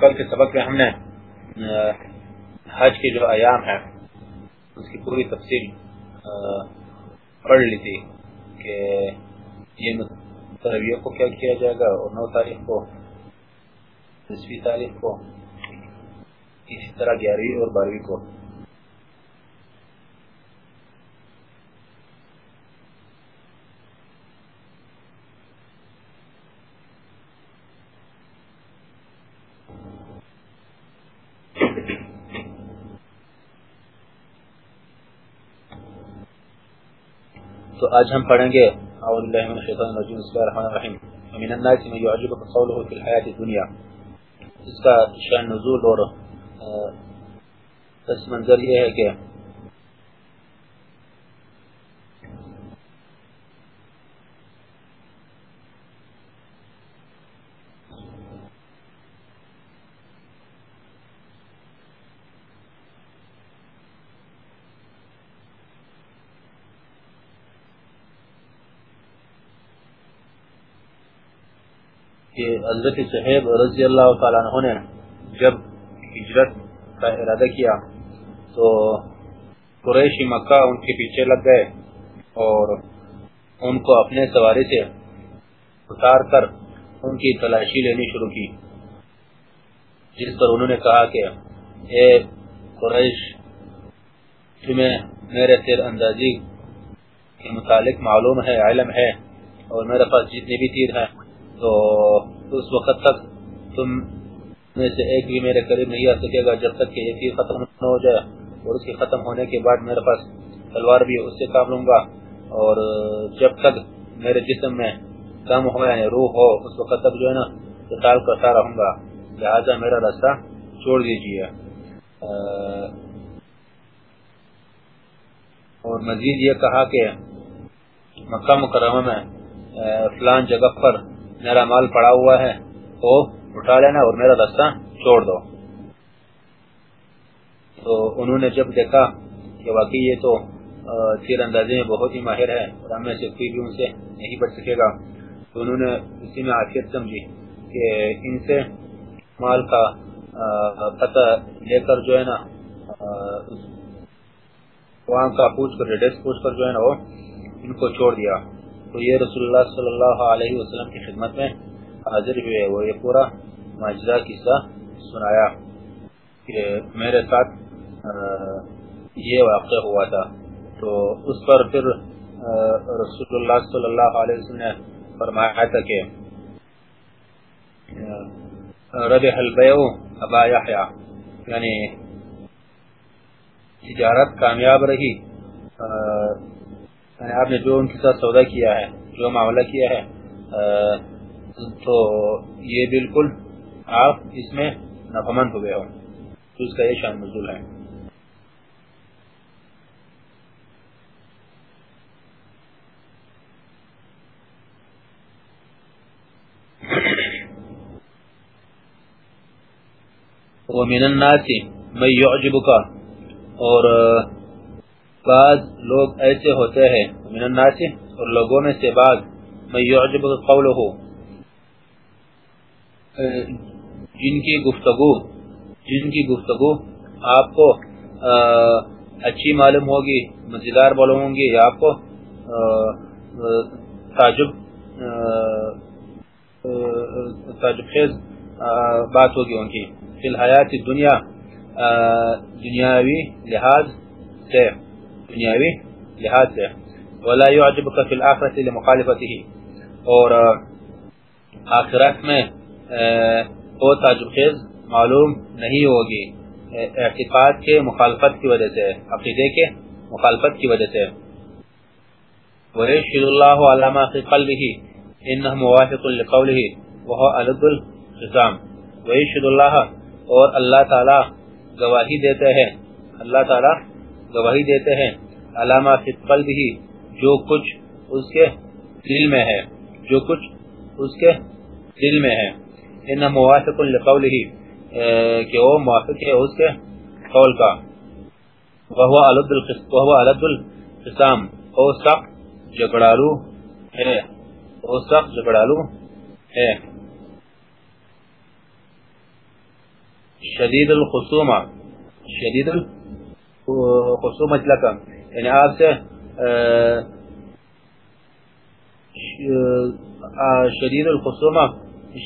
کل کے سبق میں ہم نے حج کے جو ایام ہیں، اس کی پوری تفصیل پڑھ لی تھی کہ یہ ترویہ کو کیا کیا جائے گا اور نو تاریخ کو، دسویں تاریخ کو، اسی طرح گیارہویں اور بارہویں کو تو آج ہم پڑھیں گے، اعوذ باللہ من الشیطان الرجیم، بسم اللہ الرحمن الرحیم. ومن الناس من يعجبك قوله في الحیات الدنيا اس کا شان نزول اور پس منظر یہ ہے کہ کہ حضرت صحیب رضی اللہ تعالیٰ عنہ نے جب ہجرت کا ارادہ کیا تو قریشی مکہ ان کے پیچھے لگ گئے اور ان کو اپنے سواری سے اتار کر ان کی تلاشی لینی شروع کی، جس پر انہوں نے کہا کہ، اے قریش، تمہیں میرے تیر اندازی کے متعلق معلوم ہے، علم ہے اور میرے پاس جتنے بھی تیر ہیں تو اس وقت تک تم میں سے ایک بھی میرے قریب نہیں آ سکے گا جب تک کہ یہ تیر ختم نہ ہو جائے اور اس کے ختم ہونے کے بعد میرے پاس تلوار بھی اس سے کام لوں گا اور جب تک میرے جسم میں دم ہو یعنی روح ہو، اس وقت تک جو ہے نا قتال کرتا رہوں گا۔ لہذا میرا راستہ چھوڑ دیجیے اور مزید یہ کہا کہ مکہ مکرمہ میں فلان جگہ پر میرا مال پڑا ہوا ہے، تو اٹھا لینا اور میرا دستہ چھوڑ دو۔ تو انہوں نے جب دیکھا کہ واقعی یہ تو تیر اندازے میں بہت ہی ماہر ہے اور ہم میں سے کوئی بھی ان سے نہیں بچ سکے گا۔ تو انہوں نے اسی میں آخر سمجھی کہ ان سے مال کا پتہ لے کر جو ہے نا وہاں کا پوچھ کر ایڈریس پوچھ کر جو ہے نا، وہ ان کو چھوڑ دیا۔ تو یہ رسول اللہ صلی اللہ علیہ وسلم کی خدمت میں حاضر ہوئے وہ یہ پورا معجزہ قصہ سنایا کہ میرے ساتھ یہ واقع ہوا تھا۔ تو اس پر پھر رسول اللہ صلی اللہ علیہ وسلم نے فرمایا تھا کہ ربح البیع ابا یحیٰ یعنی تجارت کامیاب رہی۔ یعنی آپ نے جو ان کے ساتھ سودا کیا ہے، جو معاملہ کیا ہے تو یہ بالکل آپ اس میں نفمند ہوئے ہو تو اس کا یہ شان نزول ہے۔ ومن الناس من يعجبك اور بعض لوگ ایسے ہوتے ہیں، من الناس اور لوگوں میں سے بعض میں یعجب قوله. جن کی گفتگو، جن کی گفتگو آپ کو اچھی معلوم ہوگی، مزیدار معلوم ہوں گی آپ کو تعجب تعجب خیز بات ہوگی ان کی۔ فی الحیات دنیا دنیاوی لحاظ سے۔ دنیاوی لحاظ سے۔ ولا يعجبك في الاخره لمخالفته۔ اور آخرت میں وہ تعجب خیز معلوم نہیں ہوگی۔ اعتقاد کے مخالفت کی وجہ سے، عقیدے کے مخالفت کی وجہ سے۔ ويشهد الله على ما في قلبه انه موافق لقوله وهو الد الخصام۔ ويشهد الله اور اللہ تعالی گواہی دیتے ہیں۔ اللہ تعالی گواہی دیتے ہیں۔ علامہ فی قلبه جو کچھ اس کے دل میں ہے، جو کچھ اس کے دل میں ہے۔ انه موافق لقوله کہ وہ موافق ہے اس کے قول کا۔ وهو الد الخصام وهو الد الخصام او سخت جگڑالو ہے۔ وہ سخت جگڑالو ہے۔ شدید الخصومہ۔ شدید الخصومہ لکا یعنی آپ سے شدید الخصومہ،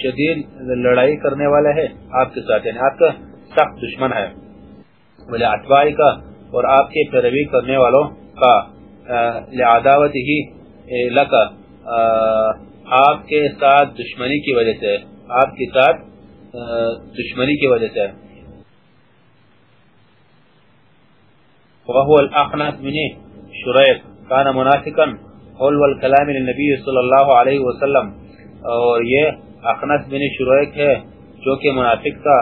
شدید لڑائی کرنے والا ہے آپ کے ساتھ. یعنی آپ کا سخت دشمن ہے. بلے اتوائی کا اور آپ کے پیروی کرنے والوں کا. لعداوت ہی لکا. آپ کے ساتھ دشمنی کی وجہ سے، آپ کے ساتھ دشمنی کی وجہ سے. وهو الاخنس من شریق کان منافقا. حلو الكلام للنبی صلی اللہ علیہ وسلم. اور یہ اخنس بن شریق ہے جو کہ منافق تھا.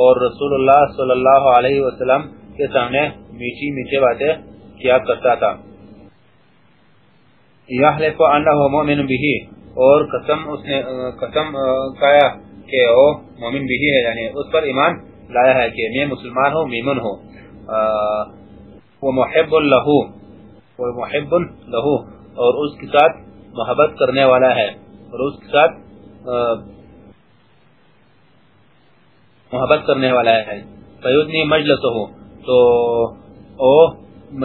اور رسول اللہ صلی اللہ علیہ وسلم کے سامنے میچی میچے باتیں کیا کرتا تھا. یحلف انه مؤمن به اور قسم اس نے، قسم کہا کہ وہ مومن بھی ہے یعنی اس پر ایمان لایا ہے کہ میں مسلمان ہوں میمن ہوں۔ وہ محب له. وہ محب له. اور اس کے ساتھ محبت کرنے والا ہے. اور اس کے ساتھ محبت کرنے والا ہے. فیدنی مجلس ہو تو او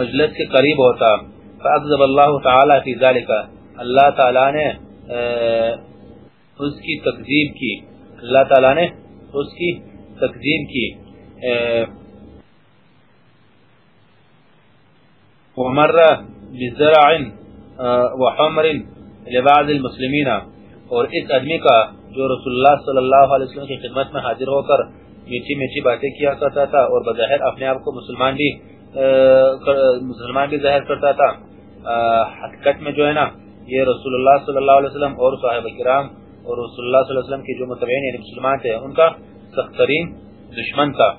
مجلس کے قریب ہوتا. فاکذب اللہ تعالی فی ذالک اللہ تعالی نے اس کی تکذیب کی. اللہ تعالی نے اس کی تکذیب کی. ومر بزرع وحمر لبعض المسلمین. اور اس آدمی کا جو رسول اللہ صلی اللہ علیہ وسلم کی خدمت میں حاضر ہو کر میچی میچی باتیں کیا کرتا تھا اور بظاہر اپنے آپ کو مسلمان بھی مسلمان بھی ظاہر کرتا تھا حقیقت میں جو ہے نا، یہ رسول اللہ صلی اللہ علیہ وسلم اور صحابہ کرام اور رسول اللہ صلی اللہ علیہ وسلم کی جو متبعین یعنی مسلمان تھے، ان کا سخت ترین دشمن تھا.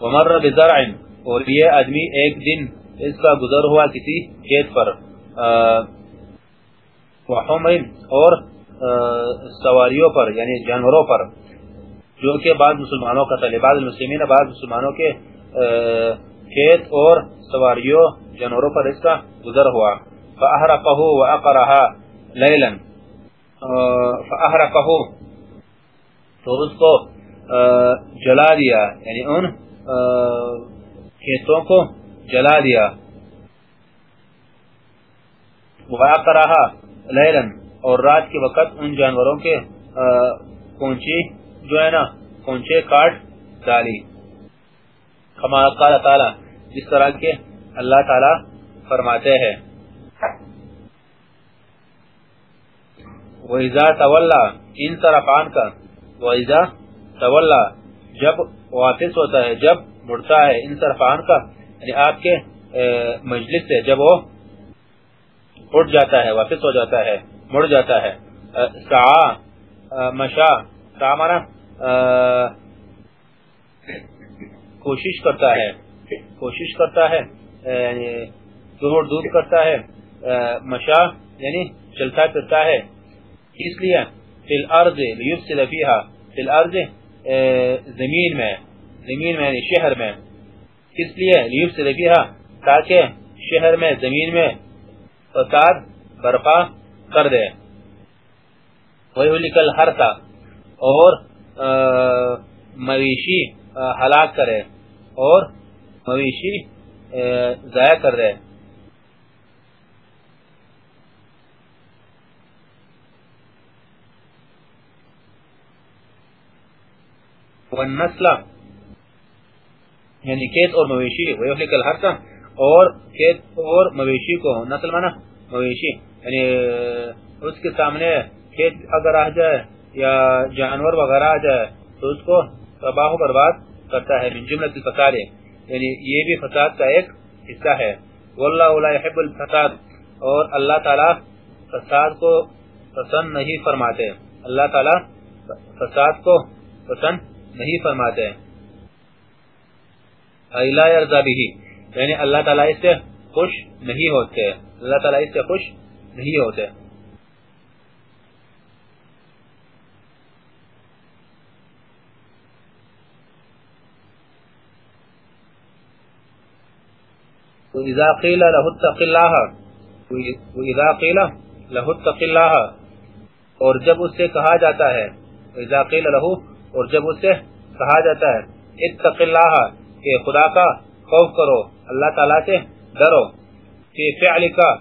ومر بزرع. اور یہ آدمی ایک دن اس کا گزر ہوا کسی کھیت پر وحمر اور سواریوں پر یعنی جانوروں پر، جو کہ بعض مسلمانوں کا تھا بعض المسلمین، بعض مسلمانوں کے کھیت اور سواریوں، جانوروں پر اس کا گزر ہوا۔ فاحرقه واقرها ليلا فاحرقه تو اس کو جلا دیا یعنی ان کھیتوں کو جلا دیا۔ واقرها ليلا اور رات کے وقت ان جانوروں کے کونچی جو ہے نا کونچے کاٹ ڈالی۔ کما قال تعالی، جس طرح کے اللہ تعالی فرماتے ہیں۔ وَإِذَا تَوَلَّا، ان طرفان کا۔ وَإِذَا تَوَلَّا، جب واپس ہوتا ہے، جب مڑتا ہے ان طرفان کا یعنی آپ کے مجلس سے جب وہ اٹھ جاتا ہے، واپس ہو جاتا ہے، مڑ جاتا ہے سعا مشا، سعا مانا کوشش کرتا ہے، کوشش کرتا ہے یعنی دوڑ دور کرتا ہے مشا یعنی چلتا پھرتا ہے، اس لیے، فی الارض لیفسد فیہا، فی الارض زمین میں زمین میں یعنی شہر میں۔ اس لیے؟ لیفسد فیہا تاکہ شہر میں، زمین میں فساد، برپا کر دے۔ ویہلک الحرث، اور مویشی ہلاک کرے، اور مویشی ضائع کر رہے والنسل یعنی کیت اور مویشی ویحلک الحرسا اور کیت اور مویشی کو نسل مانا، مویشی یعنی اس کے سامنے کیت اگر آ جائے یا جانور وغیرہ آ جائے، تو اس کو تباہ و برباد کرتا ہے، من جملت الفساد یعنی یہ بھی فساد کا ایک حصہ ہے۔ واللہ لا يحب الفساد، اور اللہ تعالی فساد کو پسند نہیں فرماتے۔ اللہ تعالی فساد کو پسند نہیں فرماتے۔ لا يرضى به. یعنی اللہ تعالی اس سے خوش نہیں ہوتے. اللہ تعالی اس سے خوش نہیں ہوتے. وإذا قيل له اتق الله وإذا قيل له اتق الله اور جب اس سے کہا جاتا ہے وإذا قيل له اور جب اس سے کہا جاتا ہے، اتق الله کہ خدا کا خوف کرو، اللہ تعالی سے ڈرو۔ کہ فعل کا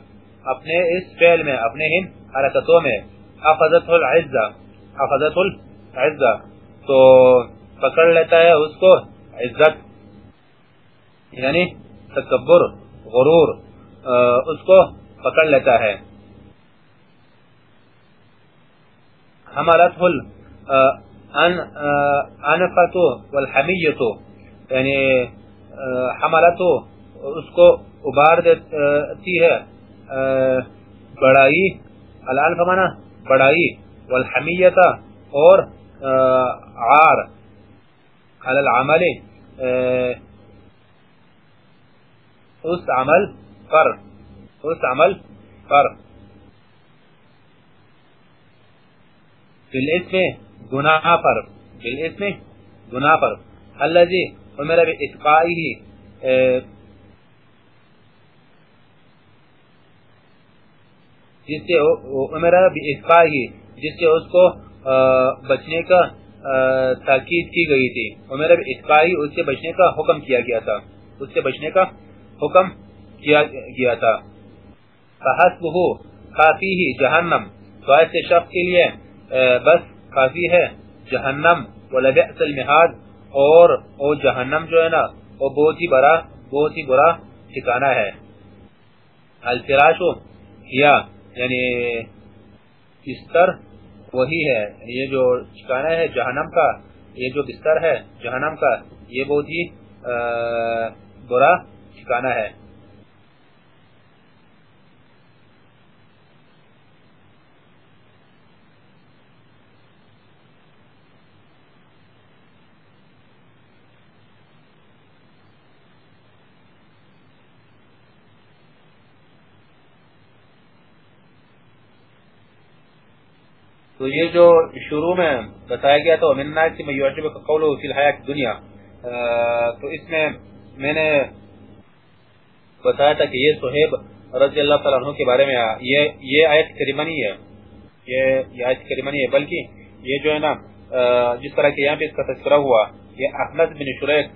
اپنے اس فعل میں، اپنے ان حرکتوں میں۔ اخذت العزہ اخذت العزہ۔ تو پکڑ لیتا ہے اس کو عزت یعنی تکبر، غرور اس کو پکڑ لیتا ہے۔ حملت انفت والحمیت یعنی حملت ہو اس کو ابار دیتی ہے بڑائی الالف مانا بڑائی والحمیت اور عار، علی العمل اس عمل پر، اس عمل پر۔ بالاسم گناہ پر بالاسم گناہ پر۔ الذي امر باتقائه جس سے امر باتقائه جس سے اس کو بچنے کا تاکید کی گئی تھی۔ امر باتقائه اس سے بچنے کا حکم کیا گیا تھا۔ اس سے بچنے کا حکم کیا گیا تھا۔ فحسبه، کافی ہی، جہنم۔ تو ایسے شخص کے لیے بس کافی ہے، جہنم۔ ولبئس المہاد اور او جہنم جو ہے نا، وہ بہت ہی بڑا، بہت ہی برا ٹھکانہ ہے۔ الفراش یا یعنی بستر وہی ہے۔ یہ جو ٹھکانہ ہے جہنم کا، یہ جو بستر ہے جہنم کا، یہ بہت ہی برا ٹھکانہ ہے۔ تو یہ جو شروع میں بتایا گیا تھا من الناس من يعجبك قوله في الحیات الدنیا تو اس میں میں نے بتایا تھا کہ یہ صہیب رضی اللہ تعالیٰ عنہ کے بارے میں، یہ یہ آیت کریمہ نہیں ہے، یہ یہ آیت کریمہ نہیں ہے، بلکہ یہ جو ہے نا جس طرح کہ یہاں پہ اس کا تذکرہ ہوا، یہ احنس بن شریک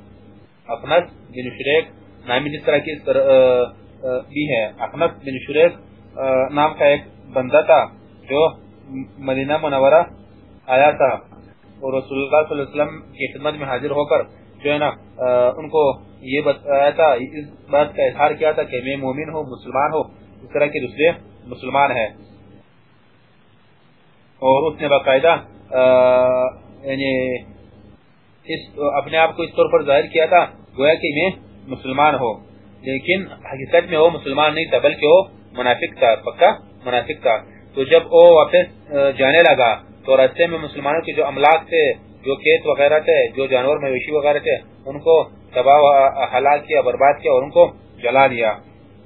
احنس بن شریک نامی جس طرح کی اس بھی ہے احنس بن شریک نام کا ایک بندہ تھا جو مدینہ منورہ آیا تھا اور رسول اللہ صلی اللہ علیہ وسلم کی خدمت میں حاضر ہو کر جو ہے نا ان کو یہ بتایا تھا، اس بات کا اظہار کیا تھا کہ میں مومن ہوں، مسلمان ہوں، اس طرح کے دوسرے مسلمان ہے اور اس نے باقاعدہ یعنی اپنے آپ کو اس طور پر ظاہر کیا تھا، گویا کہ میں مسلمان ہوں۔ لیکن حقیقت میں وہ مسلمان نہیں تھا، بلکہ وہ منافق تھا، پکا منافق تھا۔ تو جب وہ واپس جانے لگا، تو راستے میں مسلمانوں کے جو املاک تھے، جو کیت وغیرہ تھے، جو جانور مویشی وغیرہ تھے، ان کو تباہ ہلاک کیا، برباد کیا اور ان کو جلا دیا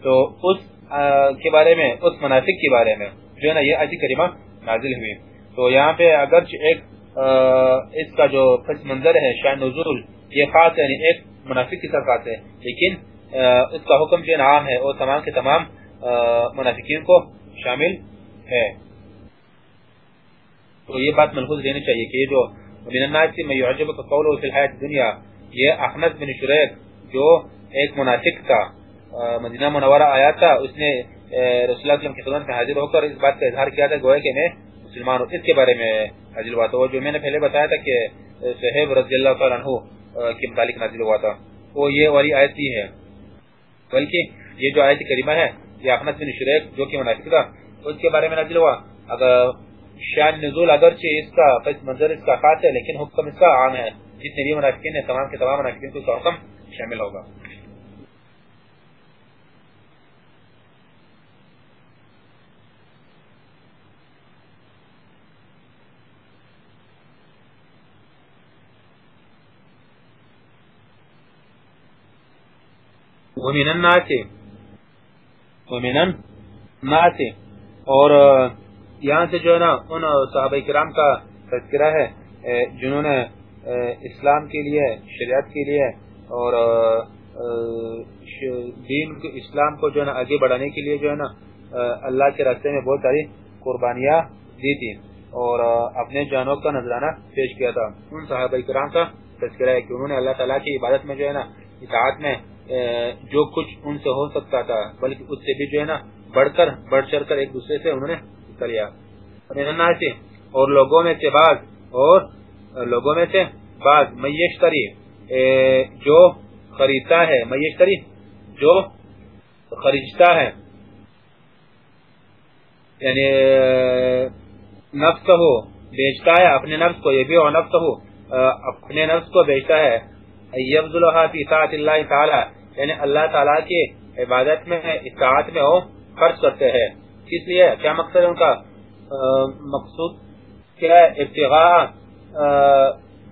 تو اس کے بارے میں، اس مناسب کے بارے میں جو ہے نا، یہ عجی کریمہ نازل ہوئی۔ تو یہاں پہ اگرچہ ایک اس کا جو پس منظر ہے، شاہ نزول، یہ خاص یعنی ایک منافق کی سر ہے لیکن اس کا حکم جو عام ہے، وہ تمام کے تمام منافقین کو شامل ہے۔ تو یہ بات ملحوظ رہنی چاہیے کہ جو من الناس میں یعجبک قوله فی الحیات الدنیا یہ احمد بن شریک جو ایک منافق تھا مدینہ منورہ آیا تھا، اس نے رسول اللہ کی خدمت میں حاضر ہو کر اس بات کا اظہار کیا تھا، گویا کہ میں مسلمان ہوں، اس کے بارے میں حاضر ہوا تھا۔ جو میں نے پہلے بتایا تھا کہ صحیب رضی اللہ تعالیٰ عنہ کے متعلق نازل ہوا تھا، وہ یہ والی آیت ہی ہے۔ بلکہ یہ جو آیت کریمہ ہے، یہ احمد بن شریک جو کہ منافق تھا اس کے بارے میں نازل ہوا اگر شأن نزول اگرچہ اس کا پس منظر اس کا خاص ہے لیکن حکم اس کا عام ہے جتنے بھی منافقین ہیں تمام کے تمام منافقین کو اس حکم شامل ہوگا ومن الناس ومن الناس اور یہاں سے جو ہے نا، ان صحابہ کرام کا تذکرہ ہے جنہوں نے اسلام کے لیے، شریعت کے لیے، اور دین اسلام کو جو ہے نا، آگے بڑھانے کے لیے جو ہے نا اللہ کے راستے میں بہت ساری قربانیاں دی تھی، اور اپنے جانوں کا نظرانہ پیش کیا تھا۔ ان صحابہ کرام کا تذکرہ ہے کہ انہوں نے اللہ تعالیٰ کی عبادت میں جو ہے نا، اطاعت میں جو کچھ ان سے ہو سکتا تھا، بلکہ اس سے بھی جو ہے نا بڑھ کر بڑھ چڑھ کر ایک دوسرے سے انہوں نے کریا اور لوگوں میں سے بعض، اور لوگوں میں سے بعض میشتری جو خریدتا ہے میشتری جو خریدتا ہے۔ یعنی نفس ہو بیچتا ہے، اپنے نفس کو، یہ بھی اور نفس ہو، اپنے نفس کو بیچتا ہے۔ یبذلها فی اطاعت اللہ تعالی یعنی اللہ تعالی کی عبادت میں، اطاعت میں ہو۔ خرچ کرتے ہیں۔ اس لیے کیا مقصد ان کا؟ مقصود کیا ہے؟ ابتغاء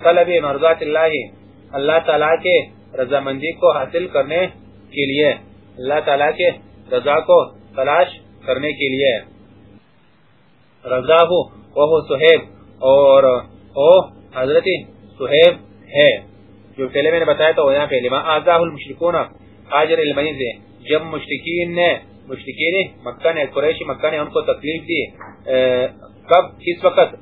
طلب مرضات اللہ اللہ تعالی کے رضامندی کو حاصل کرنے کے لیے۔ اللہ تعالی کے رضا کو تلاش کرنے کے لیے۔ رضا ہو، وہ سہیب، اور او حضرت سہیب ہے۔ جو پہلے میں نے بتایا تھا یہاں پہ لما آزاہ المشرکون؟ حاجر المنیز جب مشرکین نے مشرکین مکہ نے، قریش مکہ نے ان کو تکلیف دی۔ کب؟ کس وقت؟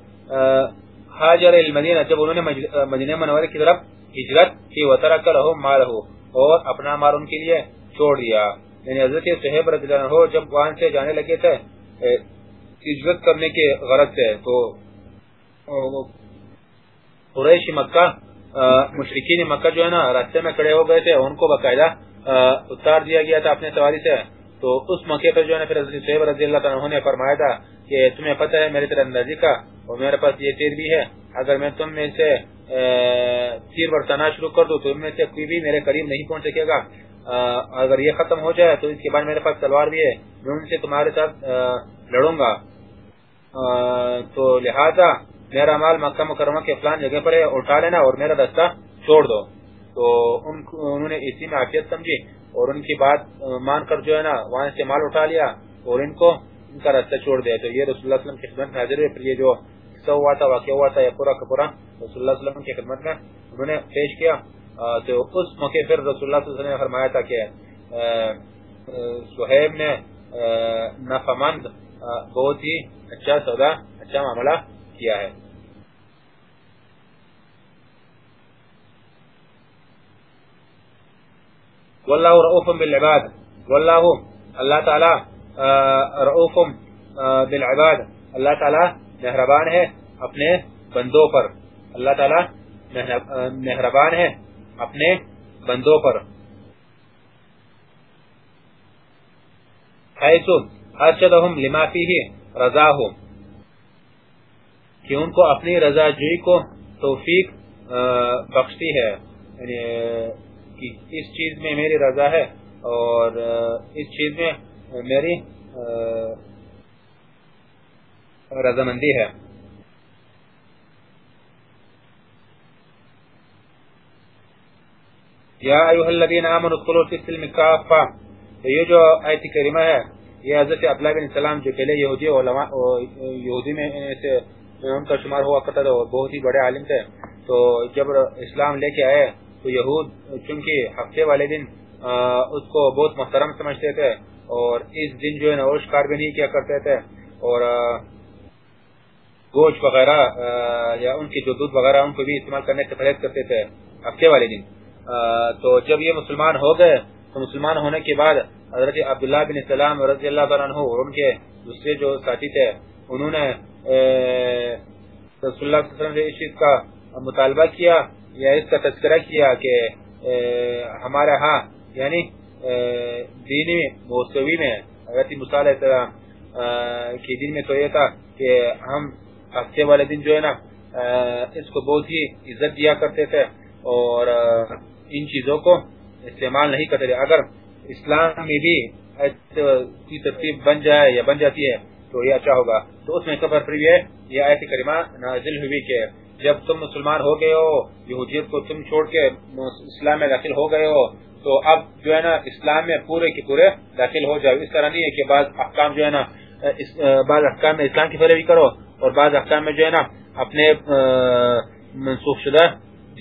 حاجر المدینہ، جب انہوں نے مدینہ منورہ کی طرف ہجرت کی وطرک لہم مالہو اور اپنا مال ان کے لیے چھوڑ دیا۔ یعنی حضرت صحیب رضی اللہ عنہ جب وہاں سے جانے لگے تھے ہجرت کرنے کے غرض سے تو قریش مکہ مشرقین مکہ جو ہے نا، راستے میں کڑے ہو گئے تھے۔ ان کو باقاعدہ اتار دیا گیا تھا اپنے سواری سے۔ تو اس موقع پر جو ہے پھر حضرت رضی اللہ عنہ نے فرمایا تھا کہ تمہیں پتہ ہے میری طرح اندازی کا اور میرے پاس یہ تیر بھی ہے۔ اگر میں تم میں سے تیر برتانا شروع کر دوں تو ان میں سے کوئی بھی میرے قریب نہیں پہنچ سکے گا۔ اگر یہ ختم ہو جائے تو اس کے بعد میرے پاس تلوار بھی ہے۔ میں ان سے تمہارے ساتھ لڑوں گا۔ تو لہذا میرا مال مکہ مکرمہ کے فلان جگہ پر ہے، اٹھا لینا اور میرا دستہ چھوڑ دو۔ تو انہوں نے اسی میں عافیت سمجھی۔ اور ان کی بات مان کر جو ہے نا، وہاں سے مال اٹھا لیا اور ان کو ان کا رستہ چھوڑ دیا۔ تو یہ رسول اللہ علیہ وسلم کی خدمت میں حاضر ہوئے۔ پھر یہ جو قصہ ہوا تھا، واقعہ ہوا تھا، یہ پورا کا پورا رسول اللہ علیہ وسلم کی خدمت میں انہوں نے پیش کیا۔ تو اس موقع پھر رسول اللہ صلی اللہ علیہ وسلم نے فرمایا تھا کہ سہیب نے نفمند بہت ہی اچھا سودا اچھا معاملہ کیا ہے۔ واللہ رؤوف بالعباد. واللہ اللہ تعالی رؤوف بالعباد. اللہ تعالی مہربان ہے اپنے بندوں پر. اللہ تعالی مہربان ہے اپنے بندوں پر. حیث ارشدہم لما فیہ رضاہم. کہ ان کو اپنی رضا جوئی کو توفیق بخشتی ہے. یعنی کہ اس چیز میں میری رضا ہے اور، اس چیز میں میری رضامندی ہے۔ یا ایوہ الذین آمنوا ادخلوا فی السلم کافہ۔ یہ جو آیت کریمہ ہے، یہ حضرت عبداللہ بن السلام جو پہلے یہودی علماء یہودی میں سے ان کا شمار ہوا کرتا تھا بہت ہی بڑے عالم تھے۔ تو جب اسلام لے کے آئے تو یہود چونکہ ہفتے والے دن اس کو بہت محترم سمجھتے تھے اور اس دن جو ہے نا کار بھی نہیں کیا کرتے تھے اور گوشت وغیرہ یا ان کی جو دودھ وغیرہ ان کو بھی استعمال کرنے سے پرہیز کرتے تھے ہفتے والے دن۔ تو جب یہ مسلمان ہو گئے، تو مسلمان ہونے کے بعد حضرت عبداللہ بن سلام رضی اللہ عنہ اور ان کے دوسرے جو ساتھی تھے، انہوں نے رسول اللہ صلی اللہ علیہ وسلم سے اس چیز کا مطالبہ کیا یا اس کا تذکرہ کیا کہ ہمارے ہاں یعنی دینی موسوی میں، حضرت موسیٰ علیہ السلام کی دن میں تو یہ تھا کہ ہم ہفتے والے دن جو ہے نا اس کو بہت ہی عزت دیا کرتے تھے اور ان چیزوں کو استعمال نہیں کرتے تھے۔ اگر اسلام میں بھی کی ترتیب بن جائے یا بن جاتی ہے تو یہ اچھا ہوگا۔ تو اس میں کبر پر یہ آیت کریمہ نازل ہوئی کہ جب تم مسلمان ہو گئے ہو، یہودیت کو تم چھوڑ کے اسلام میں داخل ہو گئے ہو، تو اب جو ہے نا اسلام میں پورے کے پورے داخل ہو جاؤ۔ اس طرح نہیں ہے کہ بعض احکام جو ہے نا بعض احکام میں اسلام کی پیروی کرو اور بعض احکام میں جو ہے نا اپنے منسوخ شدہ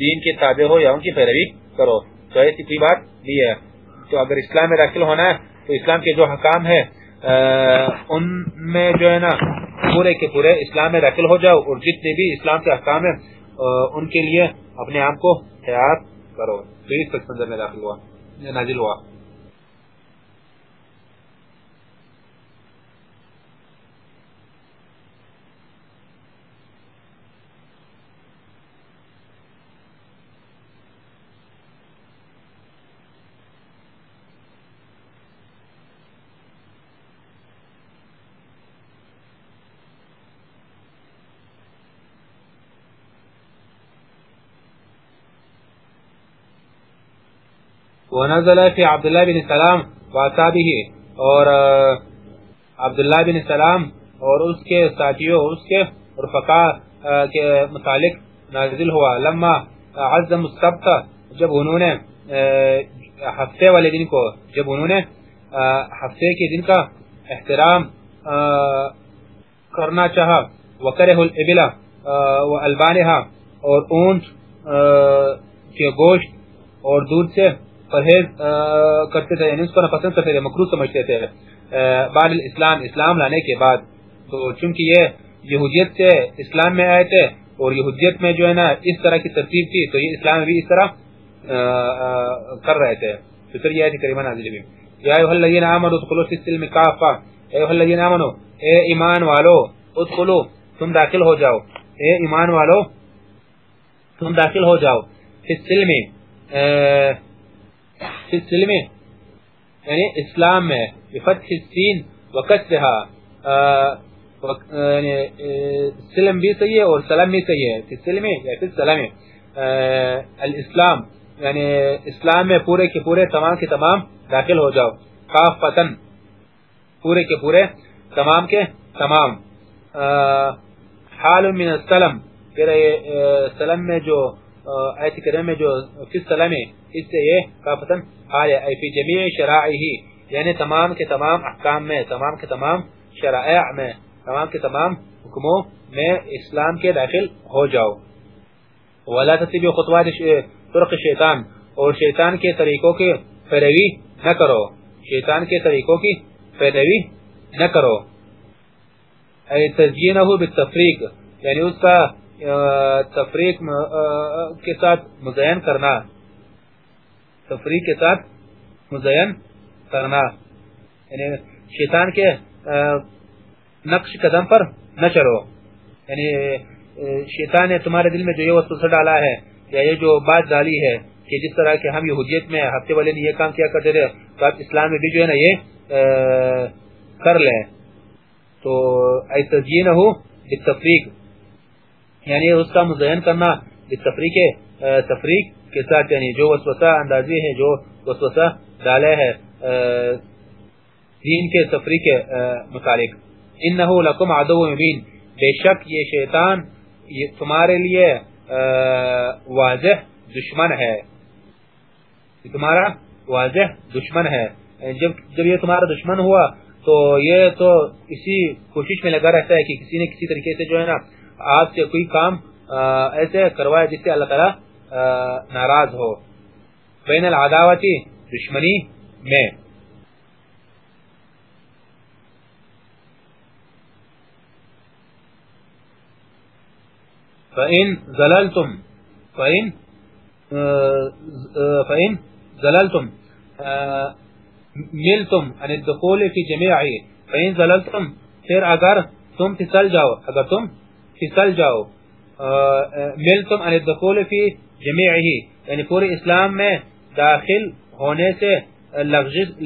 دین کے تابع ہو یا ان کی پیروی کرو۔ تو ایسی کوئی بات نہیں ہے۔ تو اگر اسلام میں داخل ہونا ہے، تو اسلام کے جو حکام ہے ان میں جو ہے نا، پورے کے پورے اسلام میں داخل ہو جاؤ اور جتنے بھی اسلام کے احکام ہیں ان کے لیے اپنے آپ کو تیار کرو۔ تو اس منظر میں داخل ہوا، نازل ہوا۔ ونزل فی عبداللہ بن سلام واسابه اور عبداللہ بن سلام اور اس کے ساتھیوں اس کے رفقا کے متعلق نازل ہوا۔ لما عزم السبت جب انہوں نے ہفتے والے دن کو، جب انہوں نے ہفتے کے دن کا احترام کرنا چاہا وکرہ الابلہ والبانہا اور اونٹ کے گوشت اور دودھ سے پرہیز کرتے تھے یعنی اس کو پسند کرتے تھے، مکروہ سمجھتے تھے۔ بعد الاسلام، اسلام لانے کے بعد۔ تو چونکہ یہ یہودیت سے اسلام میں آئے تھے اور یہودیت میں جو ہے نا اس طرح کی ترتیب تھی، تو یہ اسلام بھی اس طرح کر رہے تھے۔ تو پھر یہ آیت کریمہ نازل ہوئی۔ یا ایھا الذین آمنوا ادخلوا فی السلم کافہ۔ اے ایھا الذین آمنوا، اے ایمان والو ادخلوا تم داخل ہو جاؤ۔ اے ایمان والو، تم داخل ہو جاؤ۔ فی السلم السلم یعنی اسلام میں، بفتح السین وکسرها یعنی سلم بھی صحیح ہے اور سلم بھی صحیح ہے۔ فی السلم یا فی السلم الاسلام یعنی اسلام میں پورے کے پورے تمام کے تمام داخل ہو جاؤ۔ کافتن پورے کے پورے تمام کے تمام۔ حال من السلم، پھر سلم میں جو آیت کریم میں جو فی السلم اس سے یہ کافتن حال ہے فی جمیع شرائعی یعنی تمام کے تمام احکام میں، تمام کے تمام شرائع میں، تمام کے تمام حکموں میں اسلام کے داخل ہو جاؤ۔ ولا تتبعوا خطوات طرق شیطان اور شیطان کے طریقوں کی پیروی نہ کرو۔ شیطان کے طریقوں کی پیروی نہ کرو۔ ای تزیینہ بالتفریق یعنی اس کا تفریق کے ساتھ مزین کرنا۔ تفریق کے ساتھ مزین کرنا۔ یعنی شیطان کے نقش قدم پر نہ چلو یعنی شیطان نے تمہارے دل میں جو یہ وسوسہ ڈالا ہے یا یہ جو بات ڈالی ہے کہ جس طرح کہ ہم یہودیت میں ہفتے والے نے یہ کام کیا کرتے تھے، تو آپ اسلام میں بھی جو ہے نا یہ کر لیں۔ تو ایسا جی نہ ہو تفریق یعنی اس کا مزین کرنا تفریق تفریق۔ کے ساتھ یعنی جو وسوسہ اندازی ہے جو وسوسہ ڈالے ہے دین کے تفریق کے متعلق۔ انہو لکم عدو مبین۔ بے شک یہ شیطان تمہارے لیے واضح دشمن ہے۔ تمہارا واضح دشمن ہے۔ جب جب یہ تمہارا دشمن ہوا، تو یہ تو اسی کوشش میں لگا رہتا ہے کہ کسی نے کسی طریقے سے جو ہے نا آپ سے کوئی کام ایسے کروائے جس سے اللہ تعالی ناراض ہو۔ بین العداوتی، دشمنی میں۔ فَإِن زَلَلْتُمْ، فَإِن فَإِن زَلَلْتُمْ ملتم یعنی عن الدخول فی جمیعی فَإِن زَلَلْتُمْ، پھر اگر تم پھسل جاؤ، اگر تم پھسل جاؤ ملتم یعنی عن الدخول فی جمیعی یعنی پورے اسلام میں داخل ہونے سے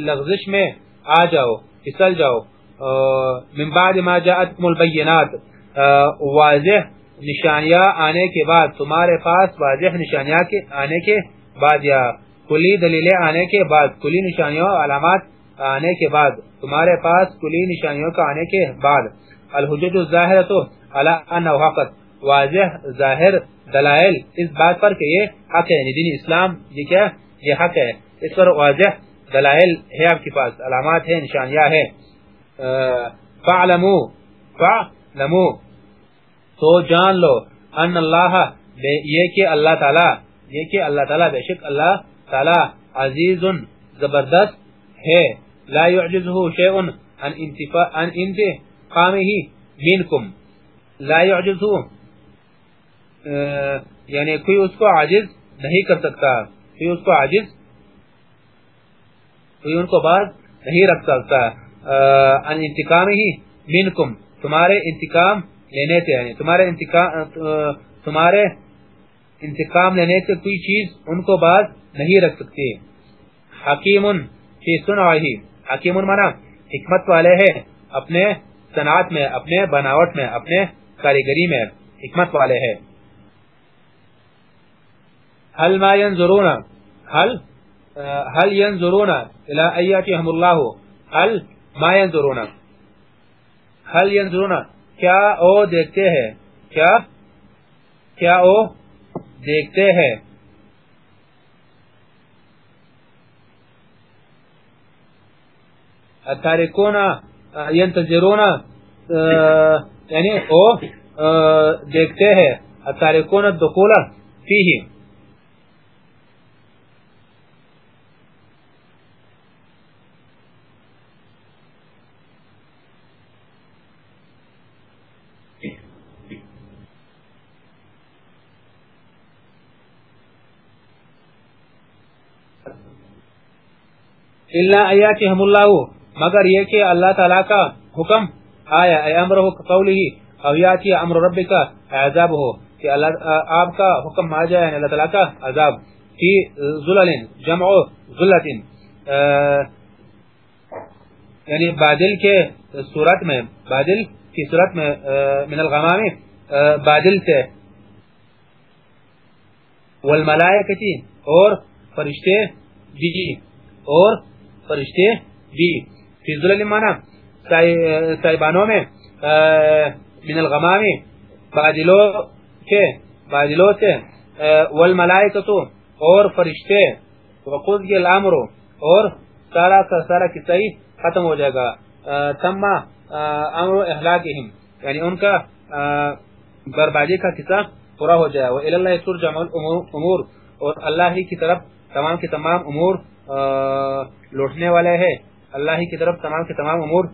لغزش میں آ جاؤ، پھسل جاؤ۔ من بعد ما جاءتكم البینات۔ واضح نشانیاں آنے کے بعد، تمہارے پاس واضح نشانیاں آنے کے بعد یا کلی دلیلیں آنے کے بعد، کلی نشانیوں، علامات آنے کے بعد، تمہارے پاس کلی نشانیوں کا آنے کے بعد۔ الحجت الظاہر تو حقت واضح ظاہر دلائل اس بات پر کہ یہ حق ہے یعنی دین اسلام، یہ کیا؟ یہ حق ہے۔ اس پر واضح دلائل ہے آپ کے پاس، علامات ہیں، نشانیاں ہیں۔ فعلمو فعلمو تو جان لو، ان اللہ یہ کہ اللہ تعالی، یہ کہ اللہ تعالی بے شک اللہ تعالی عزیز زبردست ہے۔ لا يعجزه شيء عن انتفاع عن انتقامه منكم لا يعجزه یعنی کوئی اس کو عاجز نہیں کر سکتا، کوئی اس کو عاجز، کوئی ان کو باز نہیں رکھ سکتا۔ ان انتقام ہی منکم، تمہارے انتقام لینے سے یعنی تمہارے انتقام تمہارے انتقام لینے سے کوئی چیز ان کو باز نہیں رکھ سکتی۔ حکیم فی سنعہی حکیم مانا حکمت والے ہیں اپنے صنعت میں، اپنے بناوٹ میں، اپنے کاریگری میں، حکمت والے ہیں۔ هل ما ينظرون؟ هل هل ينظرون الى اياتهم الله؟ هل ما ينظرون؟ هل ينظرون؟ کیا او دیکھتے ہیں؟ کیا؟ کیا او دیکھتے ہیں؟ التارکون ينتظرون یعنی او دیکھتے ہیں۔ التارکون الدخول فیہم۔ اللہ ایاتہم اللہ مگر یہ کہ اللہ تعالیٰ کا حکم، آیا، اے امرہ قولی او یاتی امر ربک عذاب ہو، کہ اللہ آپ کا حکم آ جائے یعنی اللہ تعالیٰ کا عذاب. فی ظلل جمع ظلت یعنی بادل کے صورت میں، بادل کی صورت میں من الغمام بادل سے والملائکتی اور فرشتے بھی، اور فرشتے بھی فی ظلل مانا سائبانوں میں من الغمامی بادلوں کے، بادلوں سے والملائکتو اور فرشتے، وقود کے اور سارا کا سارا کسائی ختم ہو جائے گا۔ تمہ امر احلاکہم یعنی ان کا بربادی کا قصہ پورا ہو جائے۔ وَإِلَى اللَّهِ تُرْجَمُ الْأُمُورِ اور اللہ ہی کی طرف تمام کے تمام امور لوٹنے والے ہے اللہ ہی کی طرف تمام کے تمام امور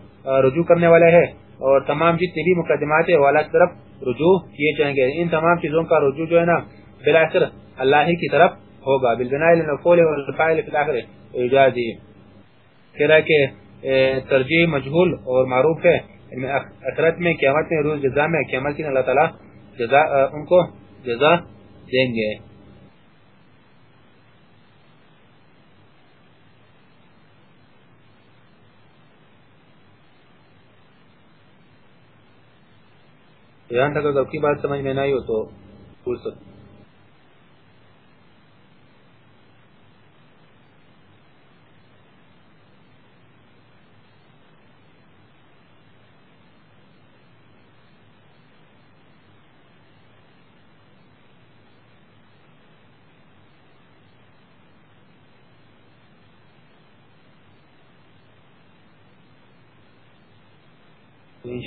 رجوع کرنے والے ہے اور تمام جتنے بھی مقدمات والا کی طرف رجوع کیے جائیں گے۔ ان تمام چیزوں کا رجوع جو ہے نا بلاخر اللہ ہی کی طرف ہوگا۔ بالبناء للمفعول والفاعل الاخر کہہ کہ ترجیح مجہول اور معروف ہے۔ اخرت میں، قیامت میں، روز جزا میں، قیامت کی اللہ تعالی جزا ان کو جزا دیں گے۔ یہاں تک اگر کی بات سمجھ میں نہ ہو تو پوچھ سکتے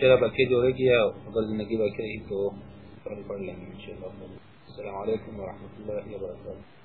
انشاءاللہ باقی جو ہے کیا اگر زندگی باقی رہی تو پڑھ لیں گے انشاءاللہ۔ السلام علیکم ورحمۃ اللہ وبرکاتہ۔